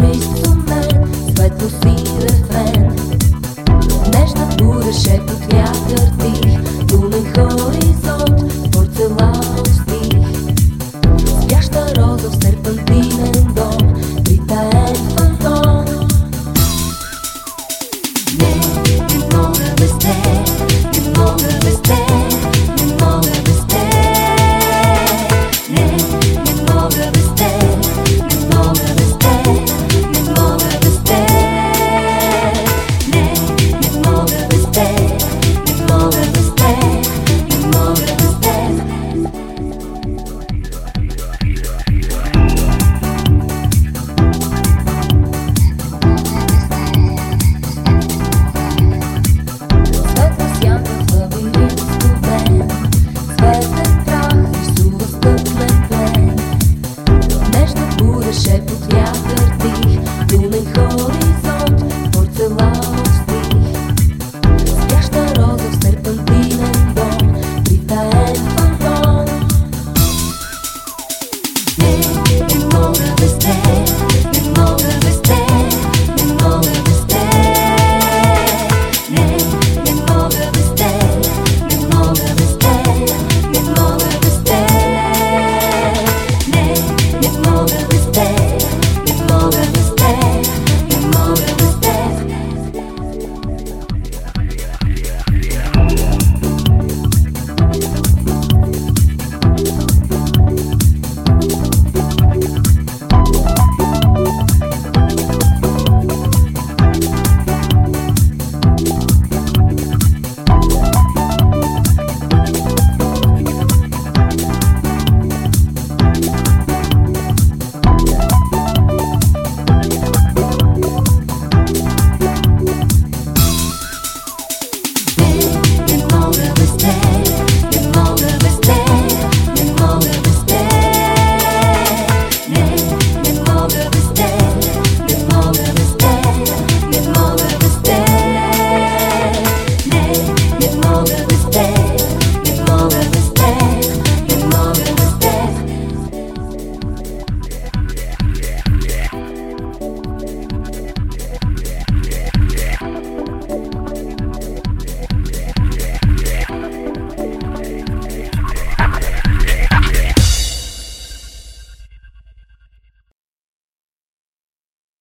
Лазурист сумен, светло си рефрен Нежна буря, шепот вятър тих day.